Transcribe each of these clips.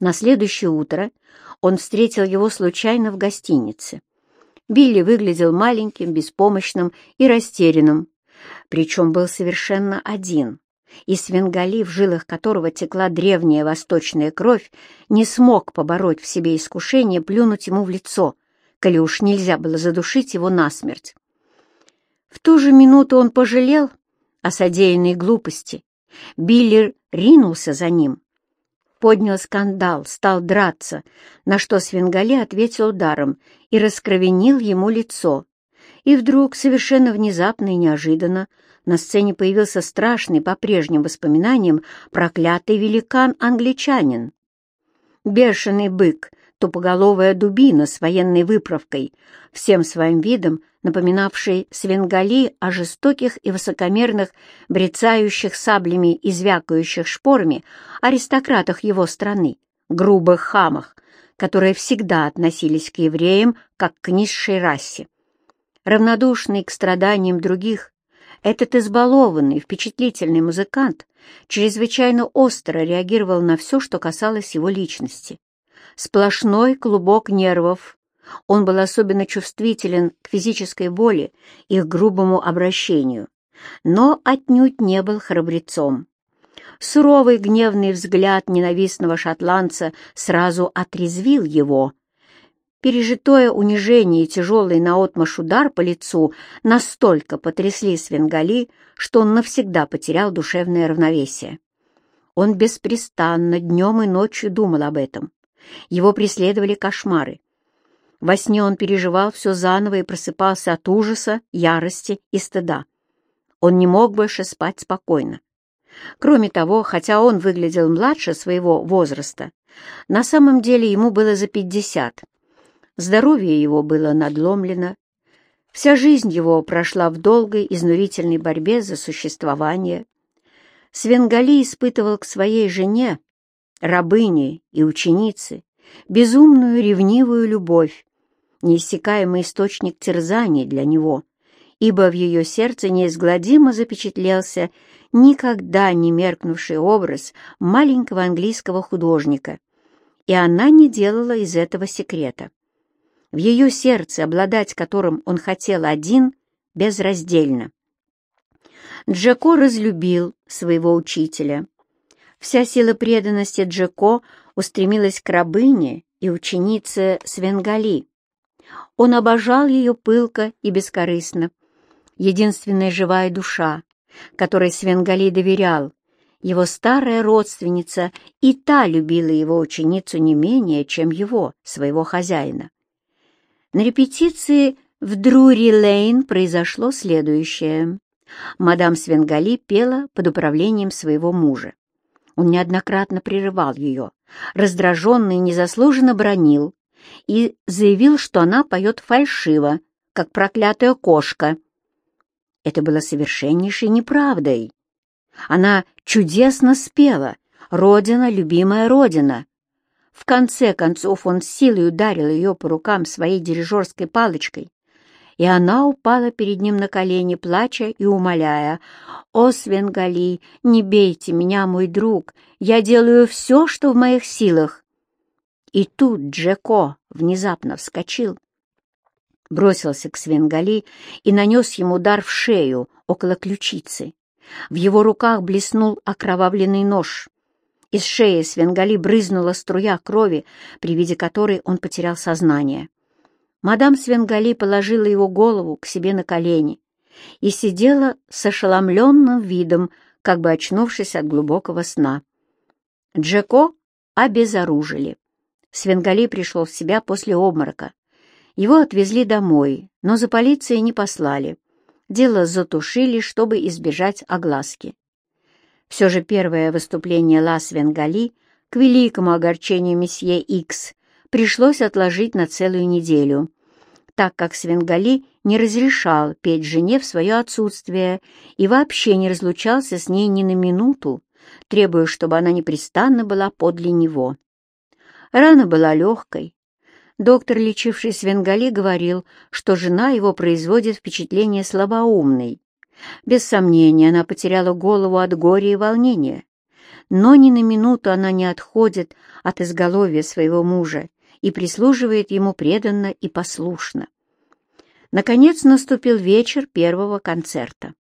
На следующее утро он встретил его случайно в гостинице. Билли выглядел маленьким, беспомощным и растерянным, причем был совершенно один, и Свенгали, в жилах которого текла древняя восточная кровь, не смог побороть в себе искушение плюнуть ему в лицо, коли уж нельзя было задушить его насмерть. В ту же минуту он пожалел о содеянной глупости. Билли ринулся за ним, поднял скандал, стал драться, на что Свенгали ответил ударом и раскровенил ему лицо. И вдруг, совершенно внезапно и неожиданно, на сцене появился страшный, по прежним воспоминаниям, проклятый великан-англичанин. Бешеный бык, тупоголовая дубина с военной выправкой, всем своим видом напоминавший Свенгали о жестоких и высокомерных, брецающих саблями и звякающих шпорами аристократах его страны, грубых хамах, которые всегда относились к евреям как к низшей расе. Равнодушный к страданиям других, этот избалованный, впечатлительный музыкант чрезвычайно остро реагировал на все, что касалось его личности. Сплошной клубок нервов. Он был особенно чувствителен к физической боли и к грубому обращению, но отнюдь не был храбрецом. Суровый гневный взгляд ненавистного шотландца сразу отрезвил его — Пережитое унижение и тяжелый наотмашь удар по лицу настолько потрясли Свенгали, что он навсегда потерял душевное равновесие. Он беспрестанно днем и ночью думал об этом. Его преследовали кошмары. Во сне он переживал все заново и просыпался от ужаса, ярости и стыда. Он не мог больше спать спокойно. Кроме того, хотя он выглядел младше своего возраста, на самом деле ему было за пятьдесят, Здоровье его было надломлено. Вся жизнь его прошла в долгой, изнурительной борьбе за существование. Свенгали испытывал к своей жене, рабыне и ученице, безумную ревнивую любовь, неиссякаемый источник терзаний для него, ибо в ее сердце неизгладимо запечатлелся никогда не меркнувший образ маленького английского художника, и она не делала из этого секрета в ее сердце, обладать которым он хотел один, безраздельно. Джеко разлюбил своего учителя. Вся сила преданности Джеко устремилась к рабыне и ученице Свенгали. Он обожал ее пылко и бескорыстно. Единственная живая душа, которой Свенгали доверял, его старая родственница, и та любила его ученицу не менее, чем его, своего хозяина. На репетиции в Друри-Лейн произошло следующее. Мадам Свенгали пела под управлением своего мужа. Он неоднократно прерывал ее, раздраженно и незаслуженно бронил, и заявил, что она поет фальшиво, как проклятая кошка. Это было совершеннейшей неправдой. Она чудесно спела «Родина, любимая Родина», в конце концов он силой ударил ее по рукам своей дирижерской палочкой, и она упала перед ним на колени, плача и умоляя, «О, Свенгали, не бейте меня, мой друг, я делаю все, что в моих силах». И тут Джеко внезапно вскочил, бросился к Свенгали и нанес ему удар в шею около ключицы. В его руках блеснул окровавленный нож. Из шеи Свенгали брызнула струя крови, при виде которой он потерял сознание. Мадам Свенгали положила его голову к себе на колени и сидела с ошеломленным видом, как бы очнувшись от глубокого сна. Джеко обезоружили. Свенгали пришел в себя после обморока. Его отвезли домой, но за полицией не послали. Дело затушили, чтобы избежать огласки. Все же первое выступление Ла Свенгали, к великому огорчению месье Икс, пришлось отложить на целую неделю, так как Свенгали не разрешал петь жене в свое отсутствие и вообще не разлучался с ней ни на минуту, требуя, чтобы она непрестанно была подле него. Рана была легкой. Доктор, лечивший Свенгали, говорил, что жена его производит впечатление слабоумной, без сомнения, она потеряла голову от горя и волнения. но ни на минуту она не отходит от изголовья своего мужа и прислуживает ему преданно и послушно. Наконец наступил вечер первого концерта.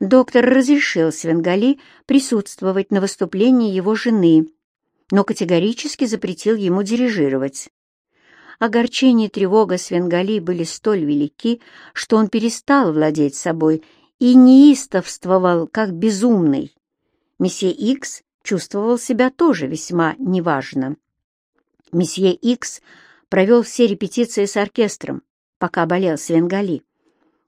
Доктор разрешил Свенгали присутствовать на выступлении его жены, но категорически запретил ему дирижировать. Огорчение и тревога Свенгали были столь велики, что он перестал владеть собой и неистовствовал, как безумный. Месье Икс чувствовал себя тоже весьма неважно. Месье Икс провел все репетиции с оркестром, пока болел Свенгали.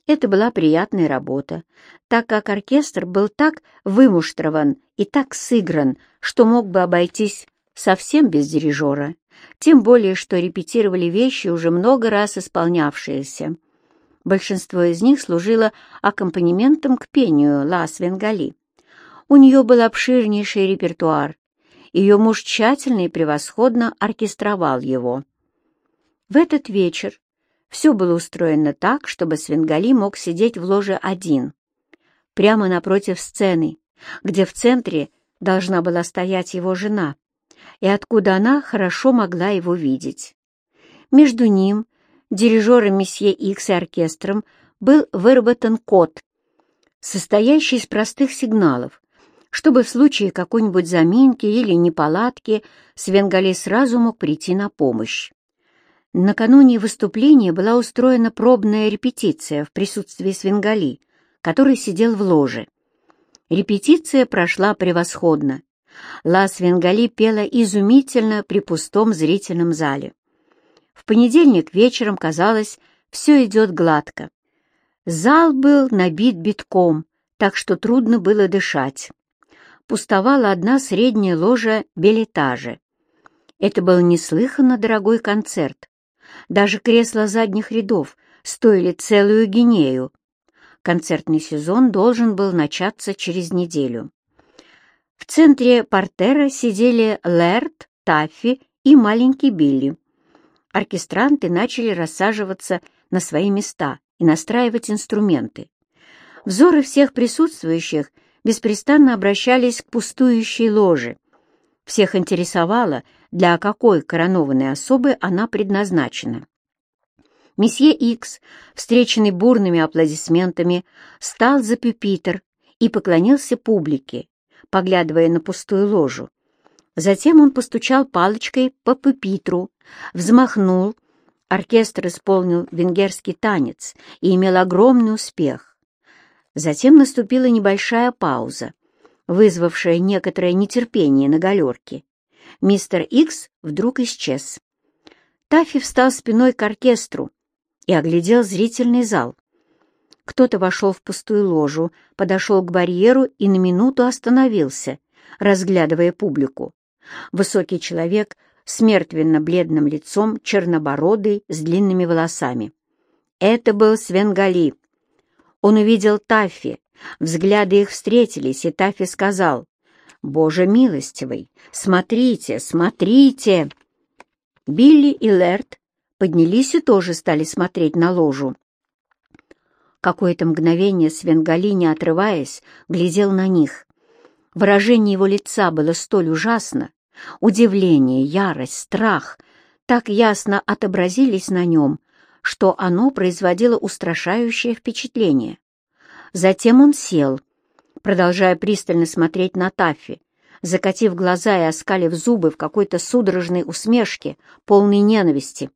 Это была приятная работа, так как оркестр был так вымуштрован и так сыгран, что мог бы обойтись совсем без дирижера тем более что репетировали вещи, уже много раз исполнявшиеся. Большинство из них служило аккомпанементом к пению Ла Свенгали. У нее был обширнейший репертуар. Ее муж тщательно и превосходно оркестровал его. В этот вечер все было устроено так, чтобы Свенгали мог сидеть в ложе один, прямо напротив сцены, где в центре должна была стоять его жена и откуда она хорошо могла его видеть. Между ним, дирижером месье Икс и оркестром, был выработан код, состоящий из простых сигналов, чтобы в случае какой-нибудь заминки или неполадки Свенгали сразу мог прийти на помощь. Накануне выступления была устроена пробная репетиция в присутствии Свенгали, который сидел в ложе. Репетиция прошла превосходно, Ла Свенгали пела изумительно при пустом зрительном зале. В понедельник вечером, казалось, все идет гладко. Зал был набит битком, так что трудно было дышать. Пустовала одна средняя ложа белетажа. Это был неслыханно дорогой концерт. Даже кресла задних рядов стоили целую гинею. Концертный сезон должен был начаться через неделю. В центре портера сидели Лэрд, Таффи и маленький Билли. Оркестранты начали рассаживаться на свои места и настраивать инструменты. Взоры всех присутствующих беспрестанно обращались к пустующей ложе. Всех интересовало, для какой коронованной особы она предназначена. Месье Икс, встреченный бурными аплодисментами, стал за пюпитр и поклонился публике, поглядывая на пустую ложу. Затем он постучал палочкой по пупитру, взмахнул. Оркестр исполнил венгерский танец и имел огромный успех. Затем наступила небольшая пауза, вызвавшая некоторое нетерпение на галерке. Мистер Икс вдруг исчез. Таффи встал спиной к оркестру и оглядел зрительный зал. Кто-то вошел в пустую ложу, подошел к барьеру и на минуту остановился, разглядывая публику. Высокий человек с мертвенно-бледным лицом, чернобородый, с длинными волосами. Это был Свенгали. Он увидел Таффи, взгляды их встретились, и Таффи сказал, «Боже милостивый, смотрите, смотрите!» Билли и Лерт поднялись и тоже стали смотреть на ложу. Какое-то мгновение Свенгали, не отрываясь, глядел на них. Выражение его лица было столь ужасно, удивление, ярость, страх так ясно отобразились на нем, что оно производило устрашающее впечатление. Затем он сел, продолжая пристально смотреть на Таффи, закатив глаза и оскалив зубы в какой-то судорожной усмешке, полной ненависти.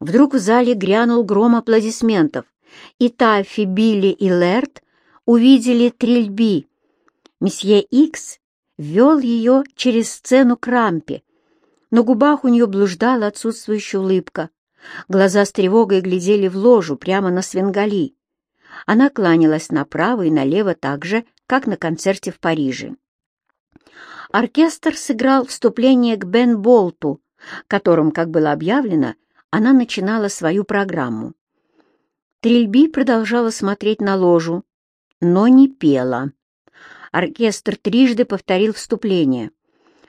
Вдруг в зале грянул гром аплодисментов, и Таффи, Билли и Лерт увидели трильби. Месье Икс вел ее через сцену к рампе. На губах у нее блуждала отсутствующая улыбка. Глаза с тревогой глядели в ложу прямо на свенгали. Она кланялась направо и налево так же, как на концерте в Париже. Оркестр сыграл вступление к Бен Болту, которым, как было объявлено, она начинала свою программу. Трильби продолжала смотреть на ложу, но не пела. Оркестр трижды повторил вступление.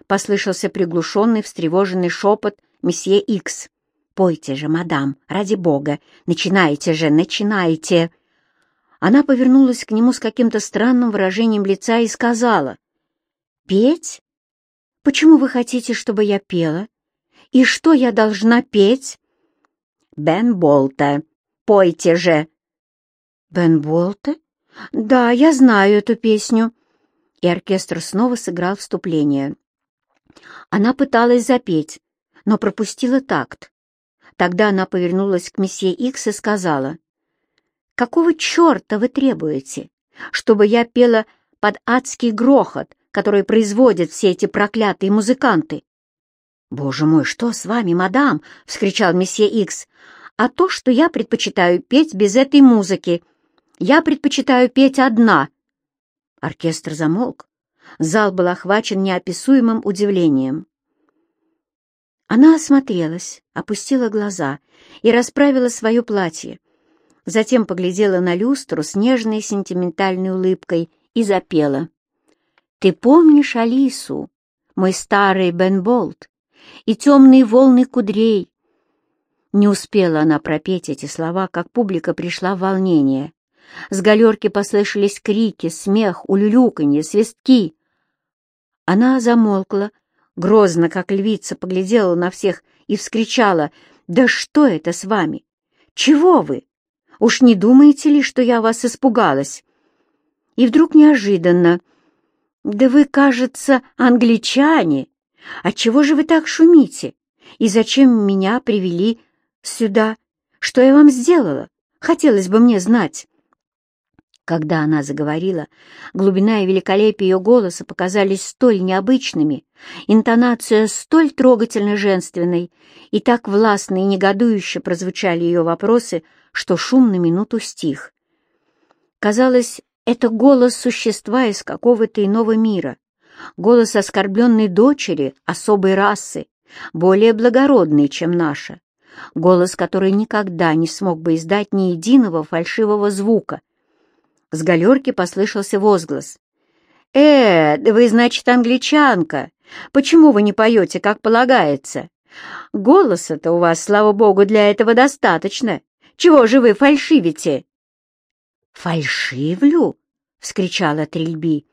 Послышался приглушенный, встревоженный шепот месье Икс. «Пойте же, мадам, ради бога! Начинайте же, начинайте!» Она повернулась к нему с каким-то странным выражением лица и сказала. Петь? Почему вы хотите, чтобы я пела? И что я должна петь? Бен Болта. Пойте же. Бен Болта? Да, я знаю эту песню. И оркестр снова сыграл вступление. Она пыталась запеть, но пропустила такт. Тогда она повернулась к месье Икс и сказала, «Какого черта вы требуете, чтобы я пела под адский грохот, который производят все эти проклятые музыканты?» «Боже мой, что с вами, мадам?» — вскричал месье Икс. «А то, что я предпочитаю петь без этой музыки. Я предпочитаю петь одна». Оркестр замолк. Зал был охвачен неописуемым удивлением. Она осмотрелась, опустила глаза и расправила свое платье. Затем поглядела на люстру с нежной сентиментальной улыбкой и запела. «Ты помнишь Алису, мой старый Бен Болт, и темные волны кудрей?» Не успела она пропеть эти слова, как публика пришла в волнение. С галерки послышались крики, смех, улюлюканье, свистки. Она замолкла, грозно, как львица, поглядела на всех и вскричала, «Да что это с вами? Чего вы? Уж не думаете ли, что я вас испугалась?» И вдруг неожиданно, «Да вы, кажется, англичане! Отчего же вы так шумите? И зачем меня привели сюда? Что я вам сделала? Хотелось бы мне знать». Когда она заговорила, глубина и великолепие ее голоса показались столь необычными, интонация столь трогательно женственной, и так властно и негодующе прозвучали ее вопросы, что шум на минуту стих. Казалось, это голос существа из какого-то иного мира, голос оскорбленной дочери особой расы, более благородной, чем наша, голос, который никогда не смог бы издать ни единого фальшивого звука, с галерки послышался возглас. «Э, вы, значит, англичанка. Почему вы не поете, как полагается? Голоса-то у вас, слава богу, для этого достаточно. Чего же вы фальшивите?» «Фальшивлю?» — вскричала Трильби.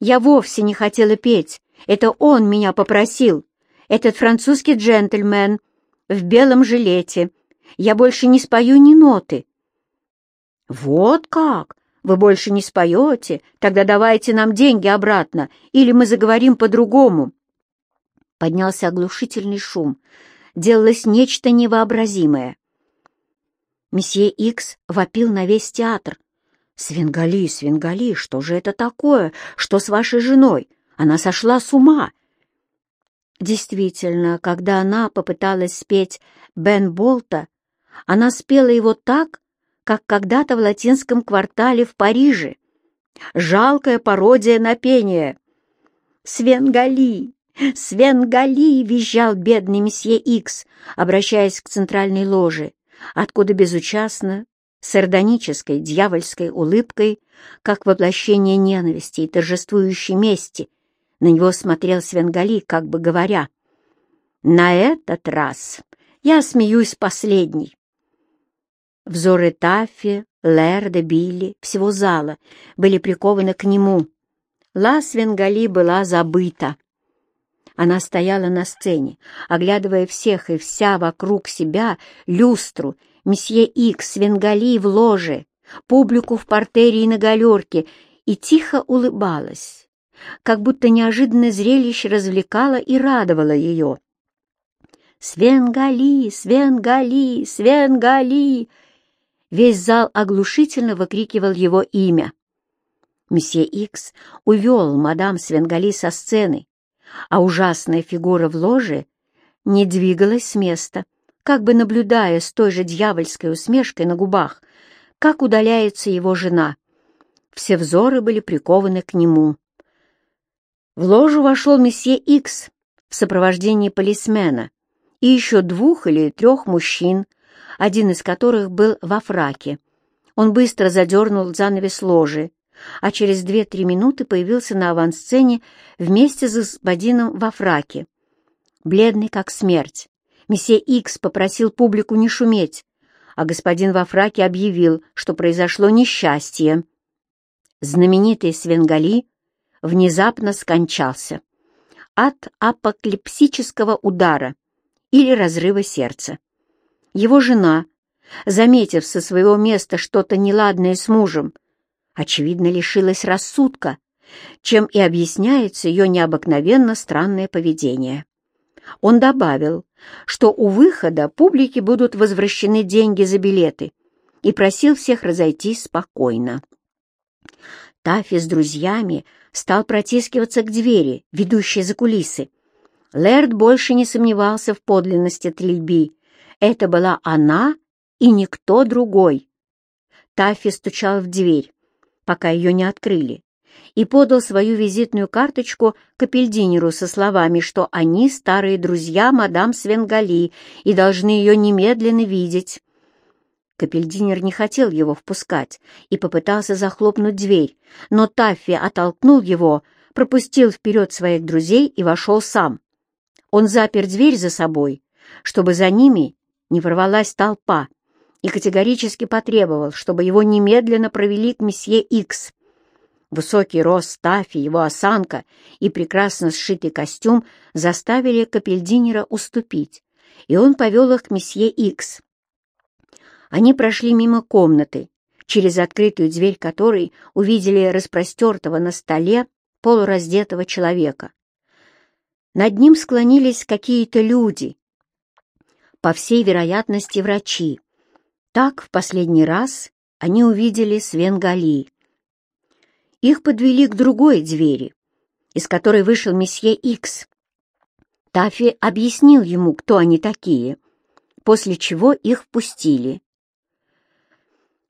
«Я вовсе не хотела петь. Это он меня попросил. Этот французский джентльмен в белом жилете. Я больше не спою ни ноты». «Вот как!» Вы больше не споете? Тогда давайте нам деньги обратно, или мы заговорим по-другому». Поднялся оглушительный шум. Делалось нечто невообразимое. Месье Икс вопил на весь театр. «Свенгали, Свенгали, что же это такое? Что с вашей женой? Она сошла с ума!» Действительно, когда она попыталась спеть «Бен Болта», она спела его так, как когда-то в латинском квартале в Париже. Жалкая пародия на пение. «Свенгали! Свенгали!» — визжал бедный месье Икс, обращаясь к центральной ложе, откуда безучастно, сардонической дьявольской улыбкой, как воплощение ненависти и торжествующей мести, на него смотрел Свенгали, как бы говоря, «На этот раз я смеюсь последний». Взоры Таффи, Лерда, Билли, всего зала были прикованы к нему. Ла Свенгали была забыта. Она стояла на сцене, оглядывая всех и вся вокруг себя, люстру, месье Икс, Свенгали в ложе, публику в портере и на галерке, и тихо улыбалась, как будто неожиданное зрелище развлекало и радовало ее. «Свенгали! Свенгали! Свенгали!» Весь зал оглушительно выкрикивал его имя. Месье Икс увел мадам Свенгали со сцены, а ужасная фигура в ложе не двигалась с места, как бы наблюдая с той же дьявольской усмешкой на губах, как удаляется его жена. Все взоры были прикованы к нему. В ложу вошел месье Икс в сопровождении полисмена и еще двух или трех мужчин, один из которых был во фраке. Он быстро задернул занавес ложи, а через две-три минуты появился на авансцене вместе с господином во фраке. Бледный как смерть, месье Икс попросил публику не шуметь, а господин во фраке объявил, что произошло несчастье. Знаменитый Свенгали внезапно скончался от апоклипсического удара или разрыва сердца. Его жена, заметив со своего места что-то неладное с мужем, очевидно, лишилась рассудка, чем и объясняется ее необыкновенно странное поведение. Он добавил, что у выхода публике будут возвращены деньги за билеты, и просил всех разойтись спокойно. Таффи с друзьями стал протискиваться к двери, ведущей за кулисы. Лэрд больше не сомневался в подлинности Трильби. Это была она и никто другой. Таффи стучал в дверь, пока ее не открыли, и подал свою визитную карточку капельдинеру со словами, что они старые друзья мадам Свенгали и должны ее немедленно видеть. Капельдинер не хотел его впускать и попытался захлопнуть дверь, но Таффи оттолкнул его, пропустил вперед своих друзей и вошел сам. Он запер дверь за собой, чтобы за ними не ворвалась толпа, и категорически потребовал, чтобы его немедленно провели к месье Икс. Высокий рост Таффи, его осанка и прекрасно сшитый костюм заставили Капельдинера уступить, и он повел их к месье Икс. Они прошли мимо комнаты, через открытую дверь которой увидели распростертого на столе полураздетого человека. Над ним склонились какие-то люди, по всей вероятности врачи. Так в последний раз они увидели Свенгали. Их подвели к другой двери, из которой вышел месье Икс. Таффи объяснил ему, кто они такие, после чего их впустили.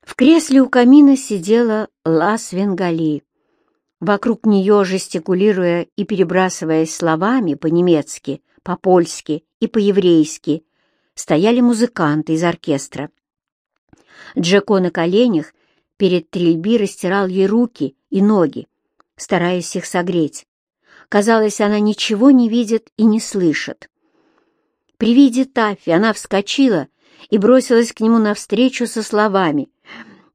В кресле у камина сидела Ла Свенгали. Вокруг нее, жестикулируя и перебрасываясь словами по-немецки, по-польски и по-еврейски, стояли музыканты из оркестра. Джеко на коленях перед Трильби растирал ей руки и ноги, стараясь их согреть. Казалось, она ничего не видит и не слышит. При виде Таффи она вскочила и бросилась к нему навстречу со словами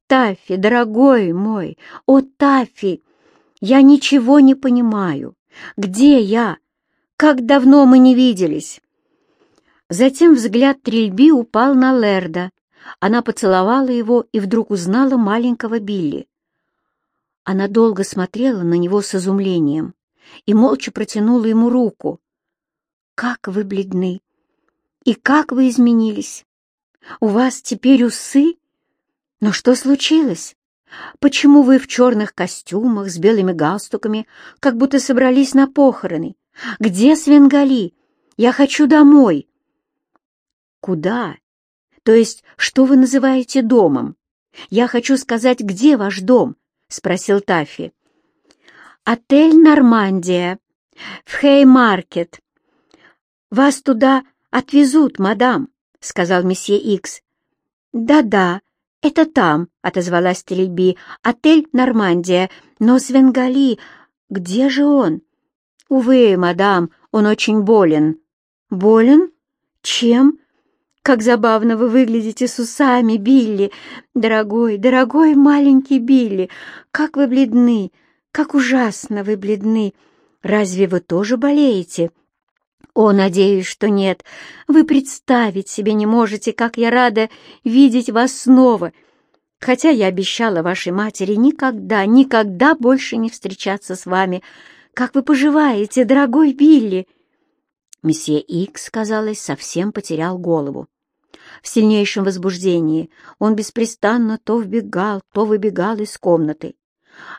«Таффи, дорогой мой, о, Таффи, я ничего не понимаю. Где я? Как давно мы не виделись?» Затем взгляд Трильби упал на Лерда. Она поцеловала его и вдруг узнала маленького Билли. Она долго смотрела на него с изумлением и молча протянула ему руку. «Как вы бледны! И как вы изменились! У вас теперь усы? Но что случилось? Почему вы в черных костюмах с белыми галстуками, как будто собрались на похороны? Где Свенгали? Я хочу домой!» «Куда? То есть, что вы называете домом? Я хочу сказать, где ваш дом?» — спросил Таффи. «Отель «Нормандия» в Хеймаркет. Вас туда отвезут, мадам», — сказал месье Икс. «Да-да, это там», — отозвалась Стрельби. «Отель «Нормандия». Но Свенгали... Где же он?» «Увы, мадам, он очень болен». «Болен? Чем?» «Как забавно вы выглядите с усами, Билли! Дорогой, дорогой маленький Билли! Как вы бледны! Как ужасно вы бледны! Разве вы тоже болеете?» «О, надеюсь, что нет. Вы представить себе не можете, как я рада видеть вас снова. Хотя я обещала вашей матери никогда, никогда больше не встречаться с вами. Как вы поживаете, дорогой Билли?» Месье Икс, казалось, совсем потерял голову. В сильнейшем возбуждении он беспрестанно то вбегал, то выбегал из комнаты.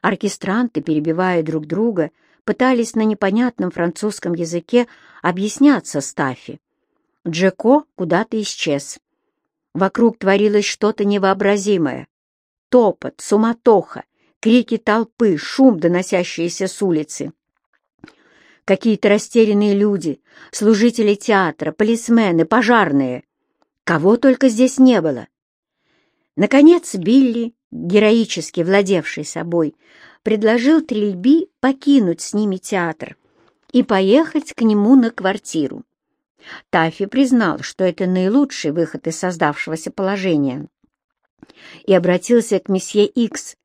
Оркестранты, перебивая друг друга, пытались на непонятном французском языке объясняться Стаффи. Джеко куда-то исчез. Вокруг творилось что-то невообразимое. Топот, суматоха, крики толпы, шум, доносящийся с улицы. Какие-то растерянные люди, служители театра, полисмены, пожарные. Кого только здесь не было. Наконец Билли, героически владевший собой, предложил Трильби покинуть с ними театр и поехать к нему на квартиру. Таффи признал, что это наилучший выход из создавшегося положения, и обратился к месье Икс,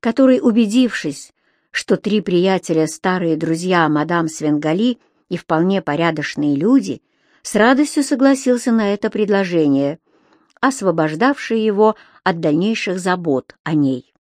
который, убедившись, что три приятеля, старые друзья мадам Свенгали и вполне порядочные люди, с радостью согласился на это предложение, освобождавшее его от дальнейших забот о ней.